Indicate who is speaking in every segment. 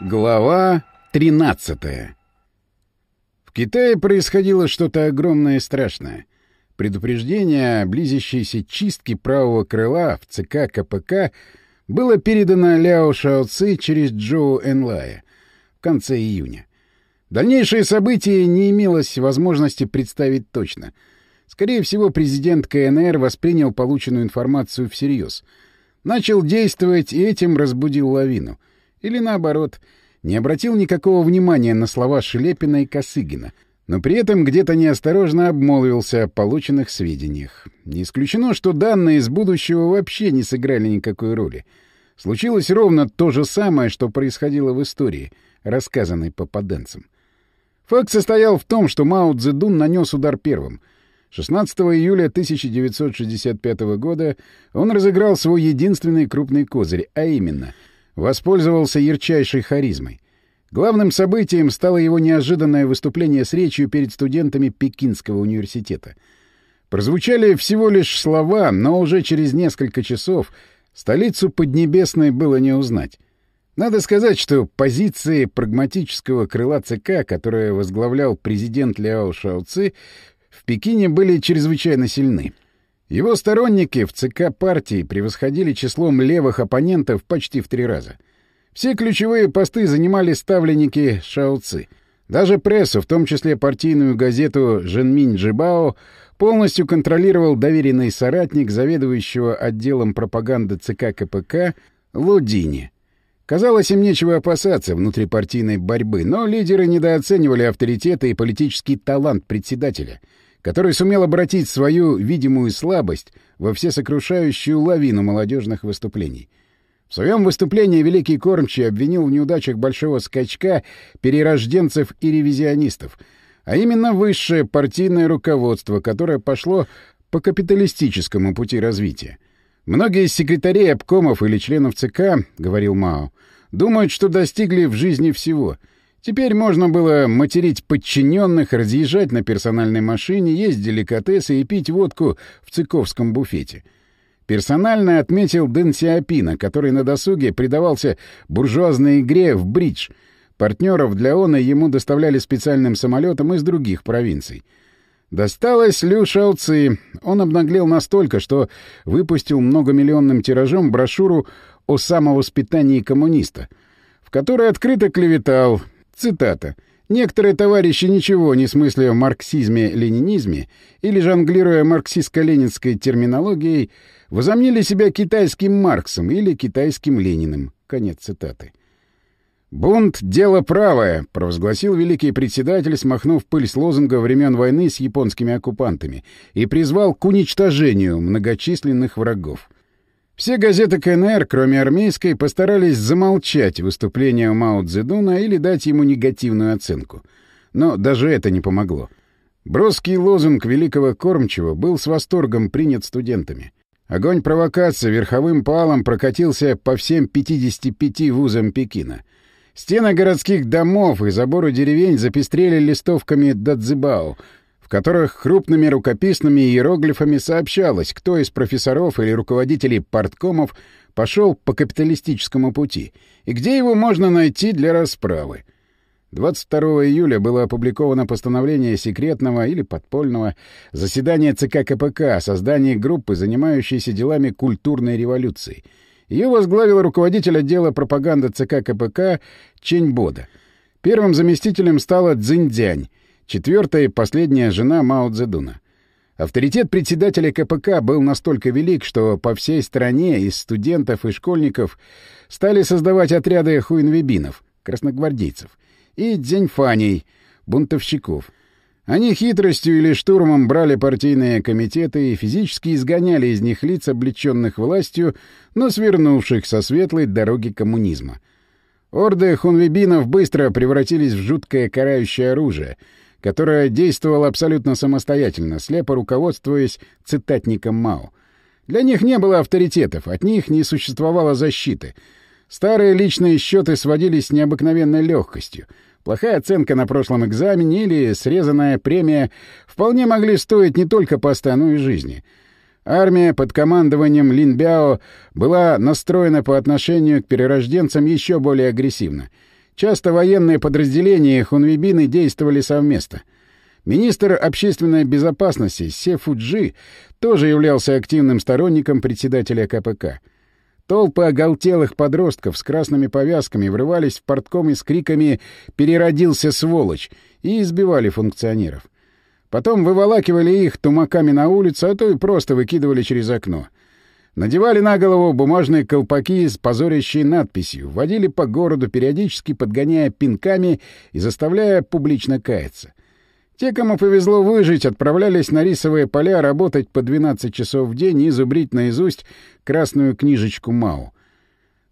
Speaker 1: Глава 13 В Китае происходило что-то огромное и страшное. Предупреждение о близящейся чистке правого крыла в ЦК КПК было передано Ляо Шаоци через Джоу Энлая в конце июня. Дальнейшие события не имелось возможности представить точно. Скорее всего, президент КНР воспринял полученную информацию всерьез. Начал действовать и этим разбудил лавину. Или наоборот, не обратил никакого внимания на слова Шелепина и Косыгина — но при этом где-то неосторожно обмолвился о полученных сведениях. Не исключено, что данные из будущего вообще не сыграли никакой роли. Случилось ровно то же самое, что происходило в истории, рассказанной попаданцам. Факт состоял в том, что Мао Цзэдун нанес удар первым. 16 июля 1965 года он разыграл свой единственный крупный козырь, а именно — воспользовался ярчайшей харизмой. Главным событием стало его неожиданное выступление с речью перед студентами Пекинского университета. Прозвучали всего лишь слова, но уже через несколько часов столицу Поднебесной было не узнать. Надо сказать, что позиции прагматического крыла ЦК, которое возглавлял президент Ляо Шаоци, в Пекине были чрезвычайно сильны. Его сторонники в ЦК партии превосходили числом левых оппонентов почти в три раза — все ключевые посты занимали ставленники Шаоци. Даже прессу, в том числе партийную газету «Женминь Джибао», полностью контролировал доверенный соратник заведующего отделом пропаганды ЦК КПК Лудини. Казалось, им нечего опасаться внутрипартийной борьбы, но лидеры недооценивали авторитеты и политический талант председателя, который сумел обратить свою видимую слабость во всесокрушающую лавину молодежных выступлений — в своем выступлении Великий Кормчий обвинил в неудачах большого скачка перерожденцев и ревизионистов, а именно высшее партийное руководство, которое пошло по капиталистическому пути развития. Многие из секретарей обкомов или членов ЦК, — говорил Мао, — думают, что достигли в жизни всего. Теперь можно было материть подчиненных, разъезжать на персональной машине, есть деликатесы и пить водку в цыковском буфете — Персонально отметил Дэн Сиапина, который на досуге предавался буржуазной игре в бридж. Партнеров для ОНА ему доставляли специальным самолетом из других провинций. Досталось Лю Шауци. Он обнаглел настолько, что выпустил многомиллионным тиражом брошюру о самовоспитании коммуниста, в которой открыто клеветал, цитата, Некоторые товарищи ничего не смысля в марксизме-ленинизме или жонглируя марксистско-ленинской терминологией, возомнили себя китайским Марксом или китайским Лениным. Конец цитаты. «Бунт — дело правое», — провозгласил великий председатель, смахнув пыль с лозунга времен войны с японскими оккупантами, и призвал к уничтожению многочисленных врагов. Все газеты КНР, кроме армейской, постарались замолчать выступление Мао Цзэдуна или дать ему негативную оценку. Но даже это не помогло. Броский лозунг великого кормчего был с восторгом принят студентами. Огонь провокации верховым палом прокатился по всем 55 вузам Пекина. Стены городских домов и заборы деревень запестрели листовками в которых крупными рукописными иероглифами сообщалось, кто из профессоров или руководителей парткомов пошел по капиталистическому пути и где его можно найти для расправы. 22 июля было опубликовано постановление секретного или подпольного заседания ЦК КПК о создании группы, занимающейся делами культурной революции. Ее возглавил руководитель отдела пропаганды ЦК КПК Ченьбода. Первым заместителем стала Цзиньцзянь, четвертая и последняя жена Мао Цзэдуна. Авторитет председателя КПК был настолько велик, что по всей стране из студентов и школьников стали создавать отряды хуинвебинов, красногвардейцев, и дзеньфаней, бунтовщиков. Они хитростью или штурмом брали партийные комитеты и физически изгоняли из них лиц, облеченных властью, но свернувших со светлой дороги коммунизма. Орды хунвебинов быстро превратились в жуткое карающее оружие — которая действовала абсолютно самостоятельно, слепо руководствуясь цитатником Мао. Для них не было авторитетов, от них не существовало защиты. Старые личные счеты сводились с необыкновенной легкостью. Плохая оценка на прошлом экзамене или срезанная премия вполне могли стоить не только поста, но и жизни. Армия под командованием Лин Бяо была настроена по отношению к перерожденцам еще более агрессивно — Часто военные подразделения Хунвибины действовали совместно. Министр общественной безопасности Се Фуджи тоже являлся активным сторонником председателя КПК. Толпы оголтелых подростков с красными повязками врывались в портком и с криками «Переродился, сволочь!» и избивали функционеров. Потом выволакивали их тумаками на улицу, а то и просто выкидывали через окно. Надевали на голову бумажные колпаки с позорящей надписью, водили по городу, периодически подгоняя пинками и заставляя публично каяться. Те, кому повезло выжить, отправлялись на рисовые поля работать по 12 часов в день и зубрить наизусть красную книжечку МАУ.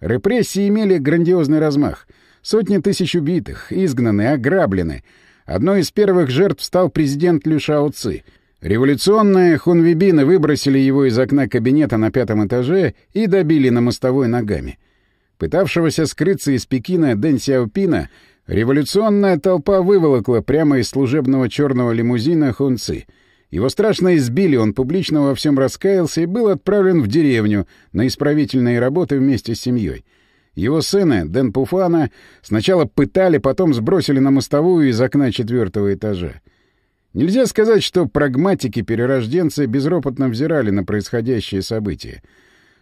Speaker 1: Репрессии имели грандиозный размах. Сотни тысяч убитых, изгнаны, ограблены — Одной из первых жертв стал президент Лю Шао Ци. Революционные хунвибины выбросили его из окна кабинета на пятом этаже и добили на мостовой ногами. Пытавшегося скрыться из Пекина Дэн Сяопина революционная толпа выволокла прямо из служебного черного лимузина Хун Ци. Его страшно избили, он публично во всем раскаялся и был отправлен в деревню на исправительные работы вместе с семьей. Его сына, Дэн Пуфана, сначала пытали, потом сбросили на мостовую из окна четвертого этажа. Нельзя сказать, что прагматики-перерожденцы безропотно взирали на происходящее событие.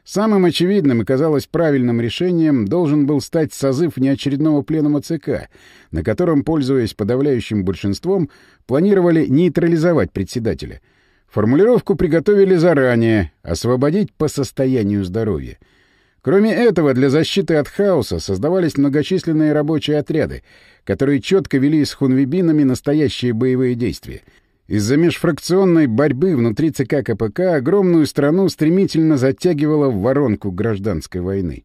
Speaker 1: Самым очевидным и, казалось, правильным решением должен был стать созыв неочередного пленума ЦК, на котором, пользуясь подавляющим большинством, планировали нейтрализовать председателя. Формулировку приготовили заранее — освободить по состоянию здоровья — Кроме этого, для защиты от хаоса создавались многочисленные рабочие отряды, которые четко вели с хунвибинами настоящие боевые действия. Из-за межфракционной борьбы внутри ЦК КПК огромную страну стремительно затягивало в воронку гражданской войны.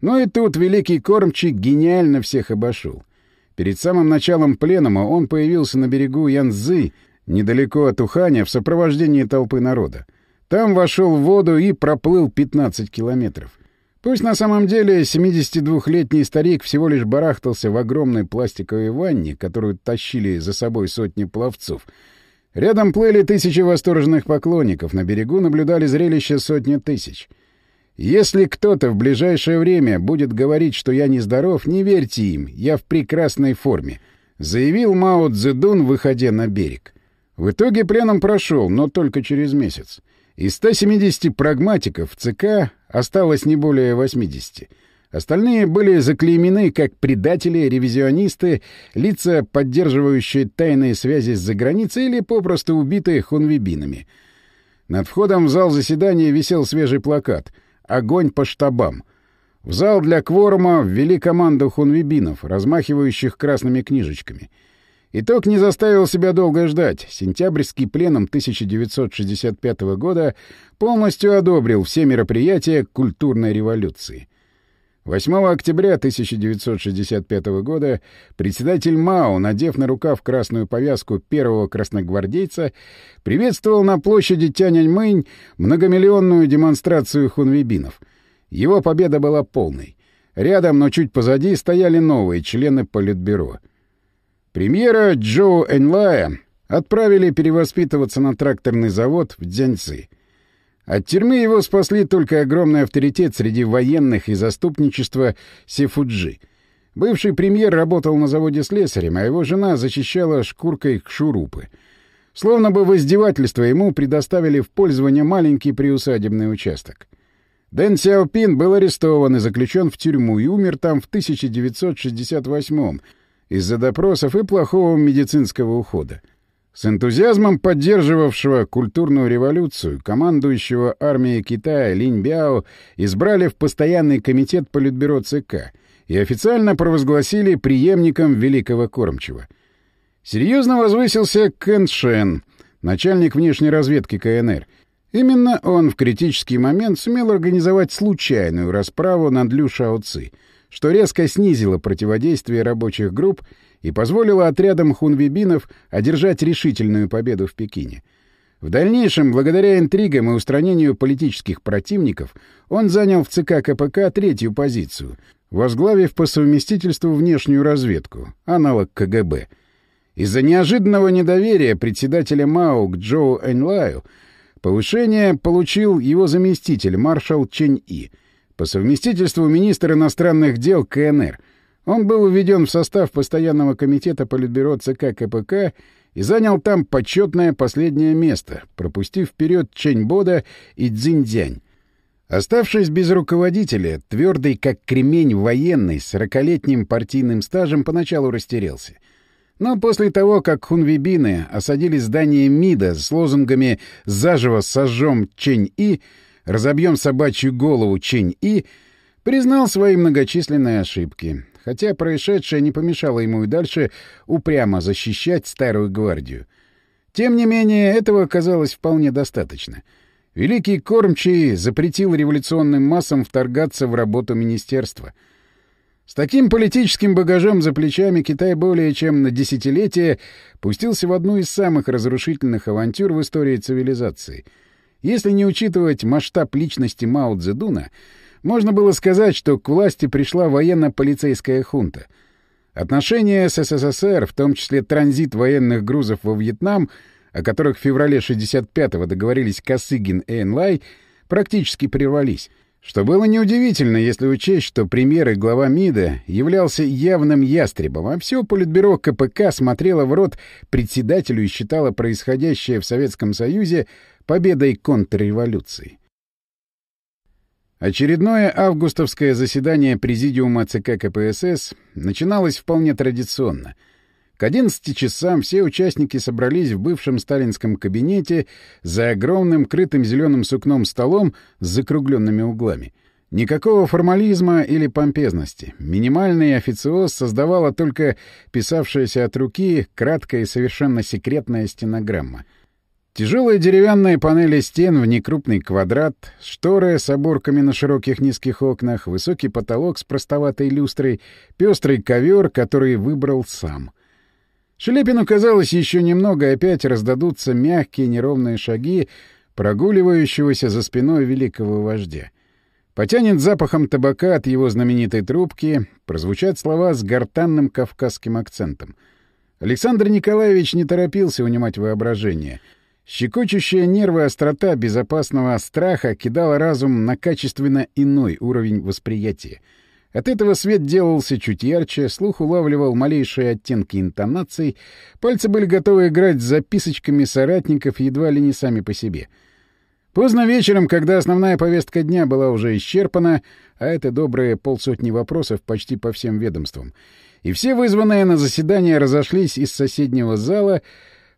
Speaker 1: Но и тут великий кормчий гениально всех обошел. Перед самым началом пленума он появился на берегу Янзы, недалеко от Уханя, в сопровождении толпы народа. Там вошел в воду и проплыл 15 километров. Пусть на самом деле 72-летний старик всего лишь барахтался в огромной пластиковой ванне, которую тащили за собой сотни пловцов. Рядом плыли тысячи восторженных поклонников, на берегу наблюдали зрелище сотни тысяч. Если кто-то в ближайшее время будет говорить, что я нездоров, не верьте им, я в прекрасной форме, — заявил Мао Цзэдун, выходя на берег. В итоге пленом прошел, но только через месяц. Из 170 прагматиков ЦК осталось не более 80. Остальные были заклеймены как предатели, ревизионисты, лица, поддерживающие тайные связи с заграницей или попросту убитые хунвибинами. Над входом в зал заседания висел свежий плакат «Огонь по штабам». В зал для кворума ввели команду хунвибинов, размахивающих красными книжечками — Итог не заставил себя долго ждать. Сентябрьский пленум 1965 года полностью одобрил все мероприятия культурной революции. 8 октября 1965 года председатель Мао, надев на рукав красную повязку первого красногвардейца, приветствовал на площади Тяньаньмэнь многомиллионную демонстрацию хунвибинов. Его победа была полной. Рядом, но чуть позади, стояли новые члены Политбюро — Премьера Джо Энлая отправили перевоспитываться на тракторный завод в Дзяньци. От тюрьмы его спасли только огромный авторитет среди военных и заступничества Сефуджи. Бывший премьер работал на заводе слесарем, а его жена защищала шкуркой шурупы. Словно бы в издевательство ему предоставили в пользование маленький приусадебный участок. Дэн Сяопин был арестован и заключен в тюрьму и умер там в 1968 из-за допросов и плохого медицинского ухода. С энтузиазмом поддерживавшего культурную революцию командующего армией Китая Линь Бяо избрали в постоянный комитет Политбюро ЦК и официально провозгласили преемником Великого Кормчего. Серьезно возвысился Кэн Шен, начальник внешней разведки КНР. Именно он в критический момент сумел организовать случайную расправу над Лю Шао Ци — что резко снизило противодействие рабочих групп и позволило отрядам хунвибинов одержать решительную победу в Пекине. В дальнейшем, благодаря интригам и устранению политических противников, он занял в ЦК КПК третью позицию, возглавив по совместительству внешнюю разведку, аналог КГБ. Из-за неожиданного недоверия председателя МАО к Джоу Энлаю повышение получил его заместитель, маршал Чень И — по совместительству министр иностранных дел КНР. Он был уведен в состав постоянного комитета Политбюро ЦК КПК и занял там почетное последнее место, пропустив вперед Чэньбода и Цзиньцзянь. Оставшись без руководителя, твердый как кремень военный, с сорокалетним партийным стажем поначалу растерялся. Но после того, как хунвибины осадили здание МИДа с лозунгами «Заживо сожжем Чень-И», «Разобьем собачью голову Чень-И», признал свои многочисленные ошибки, хотя происшедшее не помешало ему и дальше упрямо защищать старую гвардию. Тем не менее, этого оказалось вполне достаточно — Великий кормчий запретил революционным массам вторгаться в работу министерства. С таким политическим багажом за плечами Китай более чем на десятилетие пустился в одну из самых разрушительных авантюр в истории цивилизации. Если не учитывать масштаб личности Мао Цзэдуна, можно было сказать, что к власти пришла военно-полицейская хунта. Отношения с СССР, в том числе транзит военных грузов во Вьетнам — о которых в феврале 65-го договорились Косыгин и Энлай, практически прервались. Что было неудивительно, если учесть, что премьер и глава МИДа являлся явным ястребом, а все политбюро КПК смотрело в рот председателю и считало происходящее в Советском Союзе победой контрреволюции. Очередное августовское заседание Президиума ЦК КПСС начиналось вполне традиционно — к 11 часам все участники собрались в бывшем сталинском кабинете за огромным крытым зеленым сукном столом с закругленными углами. Никакого формализма или помпезности. Минимальный официоз создавала только писавшаяся от руки краткая и совершенно секретная стенограмма. Тяжелые деревянные панели стен в некрупный квадрат, шторы с оборками на широких низких окнах, высокий потолок с простоватой люстрой, пестрый ковер, который выбрал сам. Шелепину казалось еще немного, опять раздадутся мягкие неровные шаги прогуливающегося за спиной великого вождя. Потянет запахом табака от его знаменитой трубки, прозвучат слова с гортанным кавказским акцентом. Александр Николаевич не торопился унимать воображение. Щекочущая нервы острота безопасного страха кидала разум на качественно иной уровень восприятия — от этого свет делался чуть ярче, слух улавливал малейшие оттенки интонаций, пальцы были готовы играть с записочками соратников едва ли не сами по себе. Поздно вечером, когда основная повестка дня была уже исчерпана, а это добрые полсотни вопросов почти по всем ведомствам, и все вызванные на заседание разошлись из соседнего зала,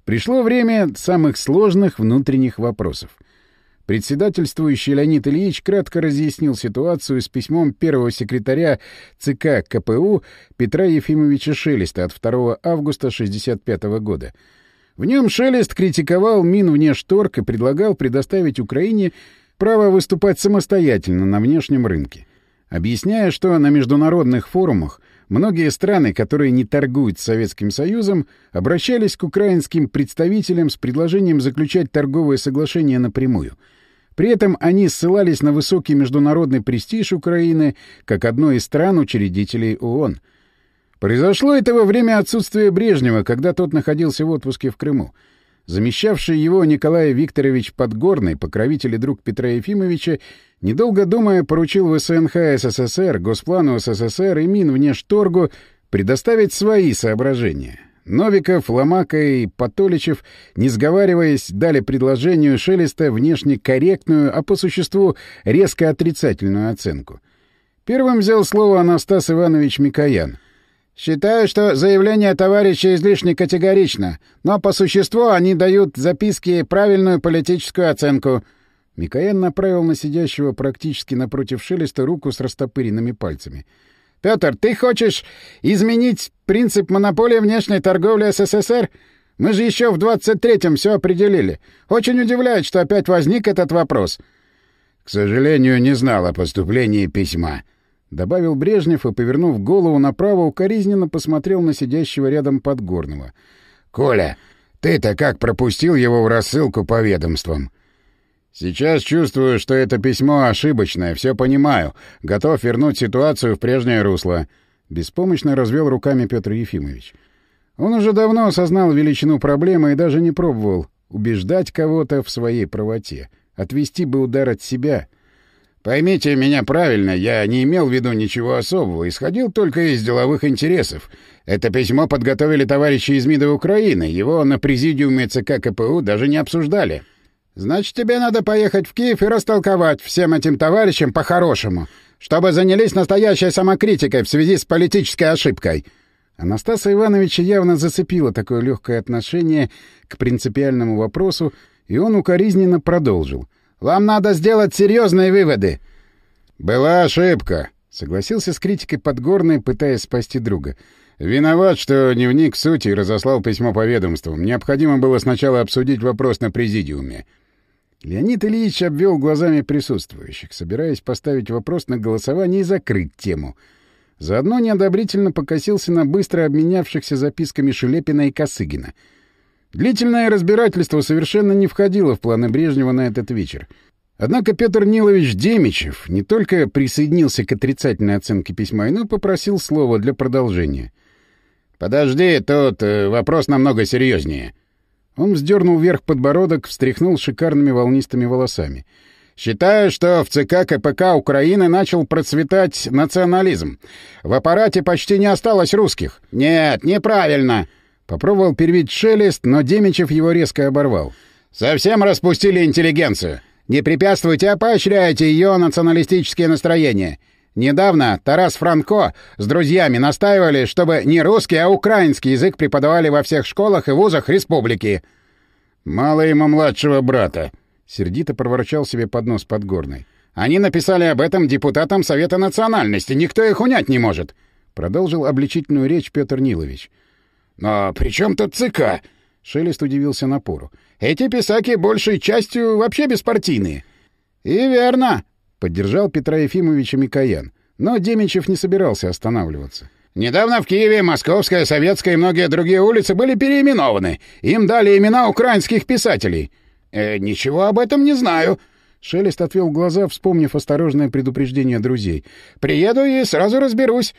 Speaker 1: пришло время самых сложных внутренних вопросов — Председательствующий Леонид Ильич кратко разъяснил ситуацию с письмом первого секретаря ЦК КПУ Петра Ефимовича Шелеста от 2 августа 1965 года. В нем Шелест критиковал Минвнешторг и предлагал предоставить Украине право выступать самостоятельно на внешнем рынке, объясняя, что на международных форумах многие страны, которые не торгуют с Советским Союзом, обращались к украинским представителям с предложением заключать торговые соглашения напрямую — при этом они ссылались на высокий международный престиж Украины как одной из стран-учредителей ООН. Произошло это во время отсутствия Брежнева, когда тот находился в отпуске в Крыму. Замещавший его Николай Викторович Подгорный, покровитель и друг Петра Ефимовича, недолго думая, поручил ВСНХ СССР, Госплану СССР и Минвнешторгу предоставить свои соображения. Новиков, Ломака и Потоличев, не сговариваясь, дали предложению Шелеста внешне корректную, а по существу резко отрицательную оценку. Первым взял слово Анастас Иванович Микоян. «Считаю, что заявление товарища излишне категорично, но по существу они дают записке правильную политическую оценку». Микоян направил на сидящего практически напротив Шелеста руку с растопыренными пальцами — Петр, ты хочешь изменить принцип монополии внешней торговли СССР? Мы же еще в 23-м все определили. Очень удивляет, что опять возник этот вопрос. — К сожалению, не знал о поступлении письма. — добавил Брежнев и, повернув голову направо, укоризненно посмотрел на сидящего рядом Подгорного. — Коля, ты-то как пропустил его в рассылку по ведомствам? Сейчас чувствую, что это письмо ошибочное, все понимаю. Готов вернуть ситуацию в прежнее русло. Беспомощно развел руками Петр Ефимович. Он уже давно осознал величину проблемы и даже не пробовал убеждать кого-то в своей правоте. Отвести бы удар от себя. Поймите меня правильно, я не имел в виду ничего особого, исходил только из деловых интересов. Это письмо подготовили товарищи из МИДа Украины, его на президиуме ЦК КПУ даже не обсуждали. Значит, тебе надо поехать в Киев и растолковать всем этим товарищам по-хорошему, чтобы занялись настоящей самокритикой в связи с политической ошибкой. Анастаса Ивановича явно зацепило такое легкое отношение к принципиальному вопросу, и он укоризненно продолжил — вам надо сделать серьезные выводы. Была ошибка, согласился с критикой Подгорный, пытаясь спасти друга. Виноват, что не вник в суть и разослал письмо по ведомствам. Необходимо было сначала обсудить вопрос на президиуме. Леонид Ильич обвел глазами присутствующих, собираясь поставить вопрос на голосование и закрыть тему. Заодно неодобрительно покосился на быстро обменявшихся записками Шелепина и Косыгина — Длительное разбирательство совершенно не входило в планы Брежнева на этот вечер. Однако Петр Нилович Демичев не только присоединился к отрицательной оценке письма, но попросил слова для продолжения. «Подожди, тут э, вопрос намного серьезнее». Он вздернул вверх подбородок, встряхнул шикарными волнистыми волосами. «Считаю, что в ЦК КПК Украины начал процветать национализм. В аппарате почти не осталось русских». «Нет, неправильно!» Попробовал первить шелест, но Демичев его резко оборвал. «Совсем распустили интеллигенцию. Не препятствуйте, а поощряйте ее националистические настроения. Недавно Тарас Франко с друзьями настаивали, чтобы не русский, а украинский язык преподавали во всех школах и вузах республики». «Мало ему младшего брата», — сердито проворчал себе под нос Подгорный. «Они написали об этом депутатам Совета национальности. Никто их унять не может», — продолжил обличительную речь Петр Нилович. «Но при чем тут ЦК?» — Шелест удивился напору. «Эти писаки большей частью вообще беспартийные». «И верно», — поддержал Петра Ефимовича Микоян. Но Демичев не собирался останавливаться. «Недавно в Киеве Московская, Советская и многие другие улицы были переименованы. Им дали имена украинских писателей». «Э, «Ничего об этом не знаю», Шелест отвел глаза, вспомнив осторожное предупреждение друзей. «Приеду и сразу разберусь.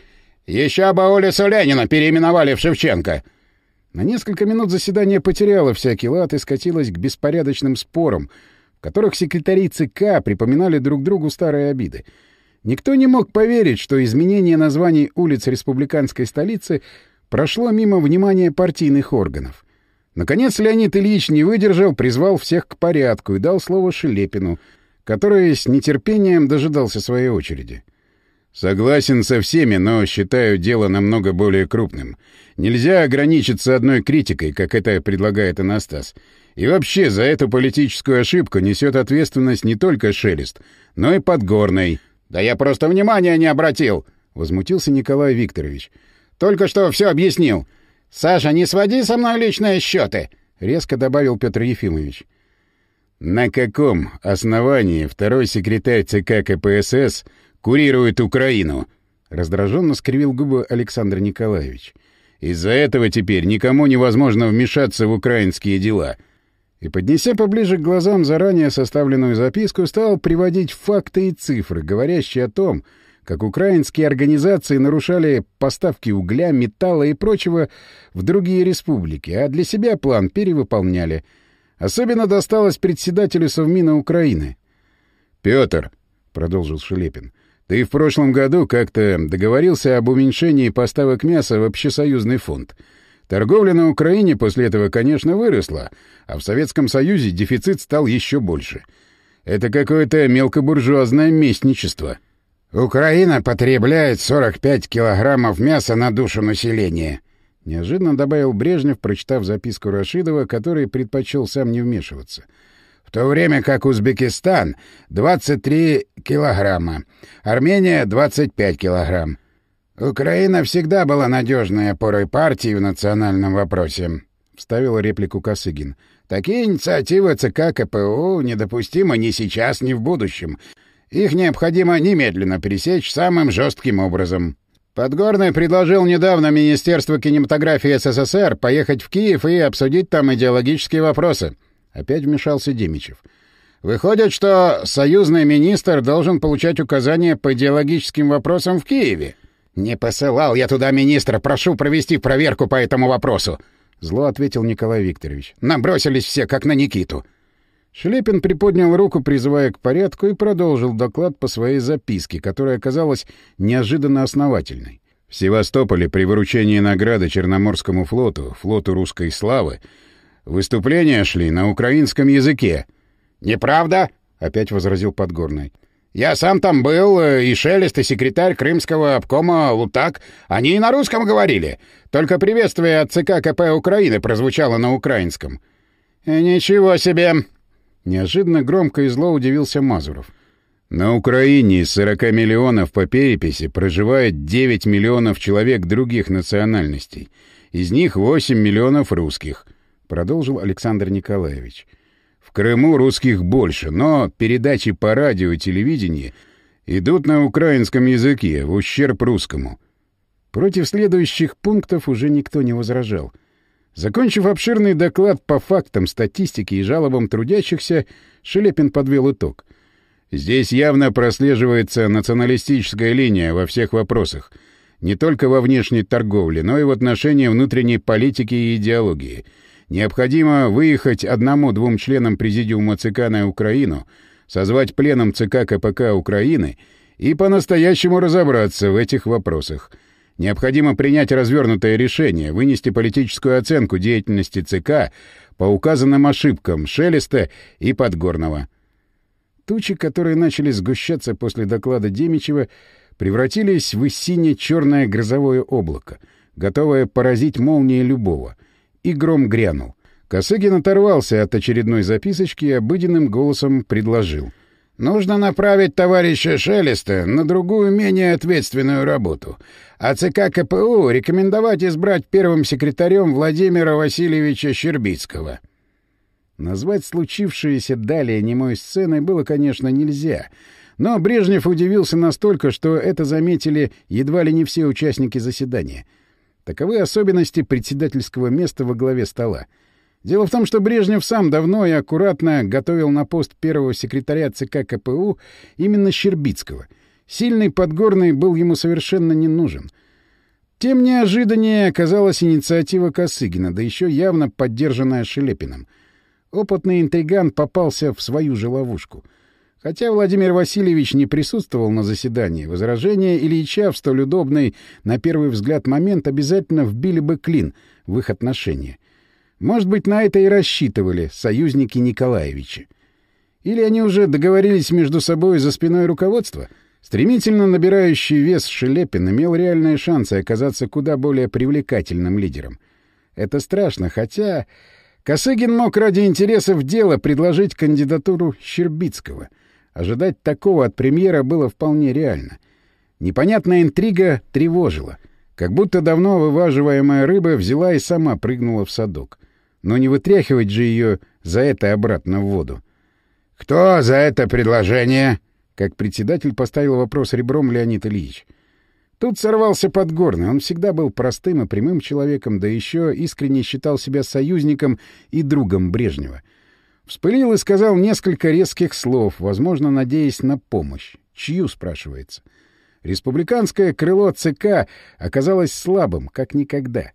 Speaker 1: Еще Баолису Ленина переименовали в Шевченко. На несколько минут заседание потеряло всякий лад и скатилось к беспорядочным спорам, в которых секретари ЦК припоминали друг другу старые обиды. Никто не мог поверить, что изменение названий улиц республиканской столицы прошло мимо внимания партийных органов. Наконец Леонид Ильич не выдержал, призвал всех к порядку и дал слово Шелепину, который с нетерпением дожидался своей очереди. Согласен со всеми, но считаю дело намного более крупным. Нельзя ограничиться одной критикой, как это предлагает Анастас. И вообще за эту политическую ошибку несет ответственность не только Шелест, но и Подгорный. «Да я просто внимания не обратил!» — возмутился Николай Викторович. «Только что все объяснил. Саша, не своди со мной личные счеты!» — резко добавил Петр Ефимович. «На каком основании второй секретарь ЦК КПСС курирует Украину!» — раздраженно скривил губы Александр Николаевич. «Из-за этого теперь никому невозможно вмешаться в украинские дела». И, поднеся поближе к глазам заранее составленную записку, стал приводить факты и цифры, говорящие о том, как украинские организации нарушали поставки угля, металла и прочего в другие республики, а для себя план перевыполняли. Особенно досталось председателю Совмина Украины. «Петр», — продолжил Шелепин, ты в прошлом году как-то договорился об уменьшении поставок мяса в общесоюзный фонд. Торговля на Украине после этого, конечно, выросла, а в Советском Союзе дефицит стал еще больше. Это какое-то мелкобуржуазное местничество. «Украина потребляет 45 килограммов мяса на душу населения», — неожиданно добавил Брежнев, прочитав записку Рашидова, который предпочел сам не вмешиваться — в то время как Узбекистан — 23 килограмма, Армения — 25 килограмм. Украина всегда была надежной опорой партии в национальном вопросе, — вставил реплику Косыгин. Такие инициативы ЦК КПУ недопустимы ни сейчас, ни в будущем. Их необходимо немедленно пересечь самым жестким образом. Подгорный предложил недавно Министерству кинематографии СССР поехать в Киев и обсудить там идеологические вопросы — Опять вмешался Демичев. Выходит, что союзный министр должен получать указания по идеологическим вопросам в Киеве. Не посылал я туда министра, прошу провести проверку по этому вопросу. Зло ответил Николай Викторович. Набросились все, как на Никиту. Шелепин приподнял руку, призывая к порядку, и продолжил доклад по своей записке, которая оказалась неожиданно основательной. В Севастополе при выручении награды Черноморскому флоту, флоту русской славы, выступления шли на украинском языке.
Speaker 2: «Неправда!» — опять возразил Подгорный. «Я сам там был, э, и Шелест, и секретарь крымского обкома Лутак. Они и на русском говорили. Только приветствие от ЦК КП Украины прозвучало на украинском».
Speaker 1: «Ничего себе!» Неожиданно громко и зло удивился Мазуров. На Украине из 40 миллионов по переписи проживает 9 миллионов человек других национальностей. Из них 8 миллионов русских, продолжил Александр Николаевич. В Крыму русских больше, но передачи по радио и телевидению идут на украинском языке, в ущерб русскому. Против следующих пунктов уже никто не возражал. Закончив обширный доклад по фактам, статистике и жалобам трудящихся, Шелепин подвел итог. Здесь явно прослеживается националистическая линия во всех вопросах, не только во внешней торговле, но и в отношении внутренней политики и идеологии. Необходимо выехать одному-двум членам Президиума ЦК на Украину, созвать пленом ЦК КПК Украины и по-настоящему разобраться в этих вопросах. Необходимо принять развернутое решение, вынести политическую оценку деятельности ЦК по указанным ошибкам Шелеста и Подгорного. Тучи, которые начали сгущаться после доклада Демичева, превратились в сине-черное грозовое облако, готовое поразить молнией любого. И гром грянул. Косыгин оторвался от очередной записочки и обыденным голосом предложил. «Нужно направить товарища Шелеста на другую, менее ответственную работу. А ЦК КПУ рекомендовать избрать первым секретарем Владимира Васильевича Щербицкого». Назвать случившееся далее немой сценой было, конечно, нельзя. Но Брежнев удивился настолько, что это заметили едва ли не все участники заседания. Таковы особенности председательского места во главе стола. Дело в том, что Брежнев сам давно и аккуратно готовил на пост первого секретаря ЦК КПУ именно Щербицкого. Сильный Подгорный был ему совершенно не нужен. Тем неожиданнее оказалась инициатива Косыгина, да еще явно поддержанная Шелепиным — Опытный интриган попался в свою же ловушку. Хотя Владимир Васильевич не присутствовал на заседании, возражения Ильича в столь удобный, на первый взгляд, момент обязательно вбили бы клин в их отношения. Может быть, на это и рассчитывали союзники Николаевича. Или они уже договорились между собой за спиной руководства? Стремительно набирающий вес Шелепин имел реальные шансы оказаться куда более привлекательным лидером. Это страшно, хотя... Косыгин мог ради интересов дела предложить кандидатуру Щербицкого. Ожидать такого от премьера было вполне реально. Непонятная интрига тревожила. Как будто давно вываживаемая рыба взяла и сама прыгнула в садок. Но не вытряхивать же ее за это обратно в воду. «Кто за это предложение?» Как председатель поставил вопрос ребром Леонид Ильич. — Тут сорвался Подгорный. Он всегда был простым и прямым человеком, да еще искренне считал себя союзником и другом Брежнева. Вспылил и сказал несколько резких слов, возможно, надеясь на помощь. Чью, спрашивается? Республиканское крыло ЦК оказалось слабым, как никогда.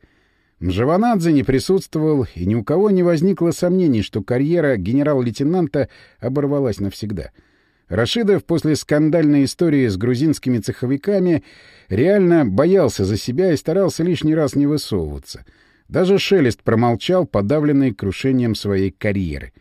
Speaker 1: Мжаванадзе не присутствовал, и ни у кого не возникло сомнений, что карьера генерал-лейтенанта оборвалась навсегда — Рашидов после скандальной истории с грузинскими цеховиками реально боялся за себя и старался лишний раз не высовываться. Даже Шелест промолчал, подавленный крушением своей карьеры.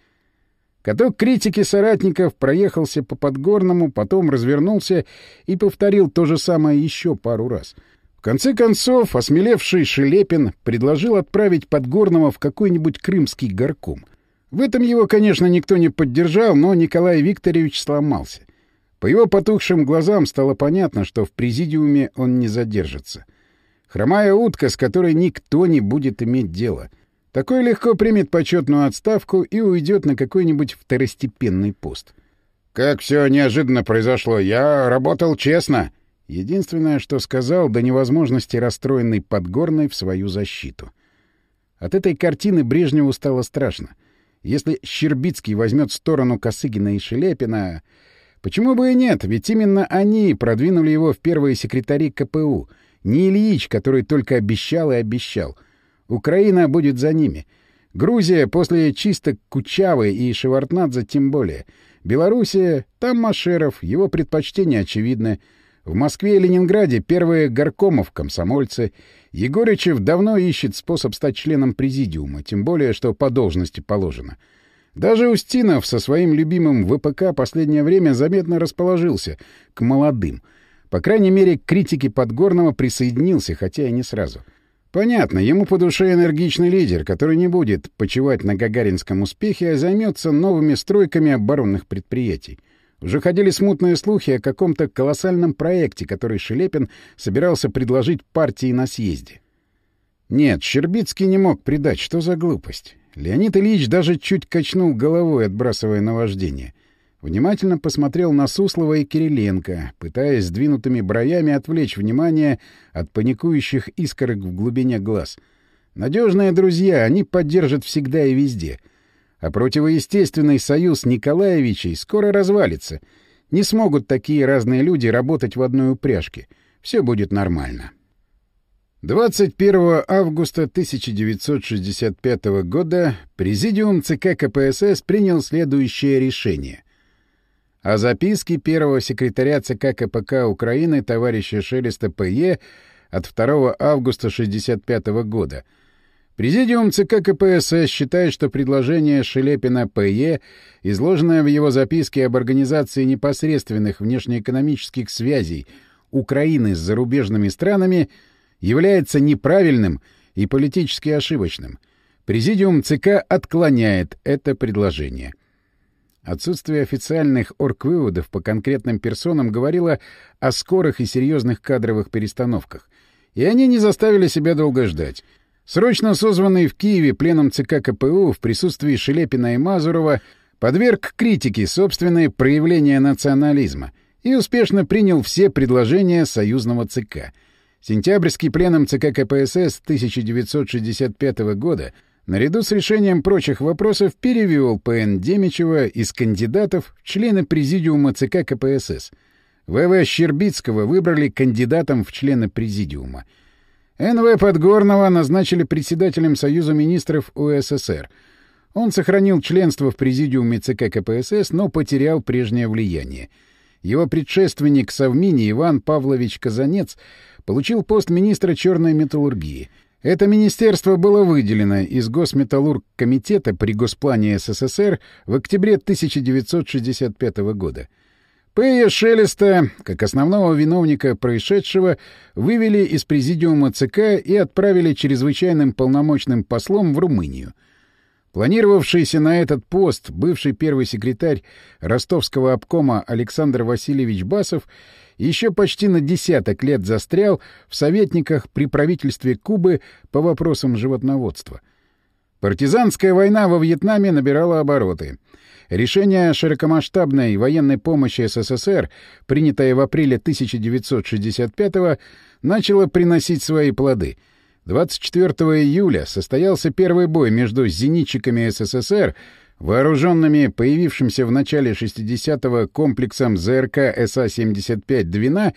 Speaker 1: Каток критики соратников проехался по Подгорному, потом развернулся и повторил то же самое еще пару раз. В конце концов, осмелевший Шелепин предложил отправить Подгорного в какой-нибудь крымский горком — в этом его, конечно, никто не поддержал, но Николай Викторович сломался. По его потухшим глазам стало понятно, что в президиуме он не задержится. Хромая утка, с которой никто не будет иметь дело. Такой легко примет почетную отставку и уйдет на какой-нибудь второстепенный пост. «Как все неожиданно произошло! Я работал честно!» Единственное, что сказал, до невозможности расстроенный Подгорной в свою защиту. От этой картины Брежневу стало страшно — если Щербицкий возьмет сторону Косыгина и Шелепина... Почему бы и нет? Ведь именно они продвинули его в первые секретари КПУ. Не Ильич, который только обещал и обещал. Украина будет за ними. Грузия после чисток Кучавы и Шевартнадзе тем более. Белоруссия, там Машеров, его предпочтения очевидны. В Москве и Ленинграде первые горкомов комсомольцы. Егорычев давно ищет способ стать членом президиума, тем более, что по должности положено. Даже Устинов со своим любимым ВПК последнее время заметно расположился к молодым. По крайней мере, к критике Подгорного присоединился, хотя и не сразу. Понятно, ему по душе энергичный лидер, который не будет почивать на гагаринском успехе, а займется новыми стройками оборонных предприятий. Уже ходили смутные слухи о каком-то колоссальном проекте, который Шелепин собирался предложить партии на съезде. Нет, Щербицкий не мог предать, что за глупость. Леонид Ильич даже чуть качнул головой, отбрасывая наваждение. Внимательно посмотрел на Суслова и Кириленко, пытаясь сдвинутыми бровями отвлечь внимание от паникующих искорок в глубине глаз. Надежные друзья, они поддержат всегда и везде. А противоестественный союз Николаевичей скоро развалится. Не смогут такие разные люди работать в одной упряжке. Все будет нормально. 21 августа 1965 года Президиум ЦК КПСС принял следующее решение. О записке первого секретаря ЦК КП Украины товарища Шелеста П.Е. от 2 августа 1965 года. Президиум ЦК КПСС считает, что предложение Шелеста П.Е., изложенное в его записке об организации непосредственных внешнеэкономических связей Украины с зарубежными странами — является неправильным и политически ошибочным. Президиум ЦК отклоняет это предложение. Отсутствие официальных оргвыводов по конкретным персонам говорило о скорых и серьезных кадровых перестановках. И они не заставили себя долго ждать. Срочно созванный в Киеве пленом ЦК КПУ в присутствии Шелепина и Мазурова подверг критике собственные проявления национализма и успешно принял все предложения союзного ЦК — Сентябрьский пленум ЦК КПСС 1965 года наряду с решением прочих вопросов перевел П.Н. Демичева из кандидатов в члены Президиума ЦК КПСС. В.В. Щербицкого выбрали кандидатом в члены Президиума. Н.В. Подгорного назначили председателем Союза министров УССР. Он сохранил членство в Президиуме ЦК КПСС, но потерял прежнее влияние. Его предшественник Совмини Иван Павлович Казанец получил пост министра черной металлургии. Это министерство было выделено из Госметаллургкомитета при Госплане СССР в октябре 1965 года. П.Е. Шелеста, как основного виновника происшедшего, вывели из президиума ЦК и отправили чрезвычайным полномочным послом в Румынию. Планировавшийся на этот пост бывший первый секретарь ростовского обкома Александр Васильевич Басов еще почти на десяток лет застрял в советниках при правительстве Кубы по вопросам животноводства. Партизанская война во Вьетнаме набирала обороты. Решение широкомасштабной военной помощи СССР, принятое в апреле 1965-го, начало приносить свои плоды. 24 июля состоялся первый бой между зенитчиками СССР вооруженными появившимся в начале 60-го комплексом ЗРК СА-75 «Двина»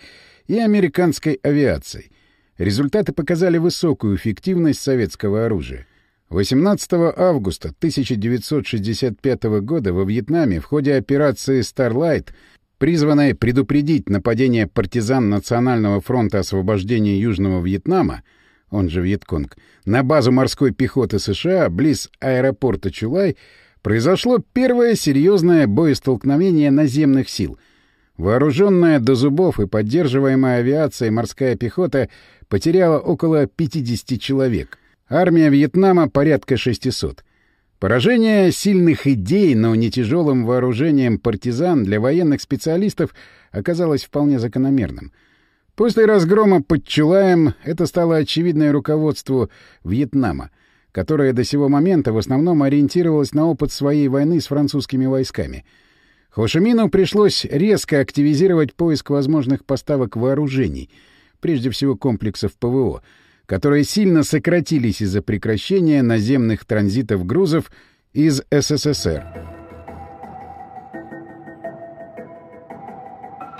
Speaker 1: и американской авиацией. Результаты показали высокую эффективность советского оружия. 18 августа 1965 года во Вьетнаме в ходе операции «Старлайт», призванной предупредить нападение партизан Национального фронта освобождения Южного Вьетнама, он же Вьетконг, на базу морской пехоты США близ аэропорта Чулай, произошло первое серьезное боестолкновение наземных сил. Вооруженная до зубов и поддерживаемая авиацией морская пехота потеряла около 50 человек. Армия Вьетнама — порядка 600. Поражение сильных идей, но не тяжелым вооружением партизан для военных специалистов оказалось вполне закономерным. После разгрома под Чулаем это стало очевидное руководству Вьетнама — которая до сего момента в основном ориентировалась на опыт своей войны с французскими войсками. Хошимину пришлось резко активизировать поиск возможных поставок вооружений, прежде всего комплексов ПВО, которые сильно сократились из-за прекращения наземных транзитов грузов из СССР.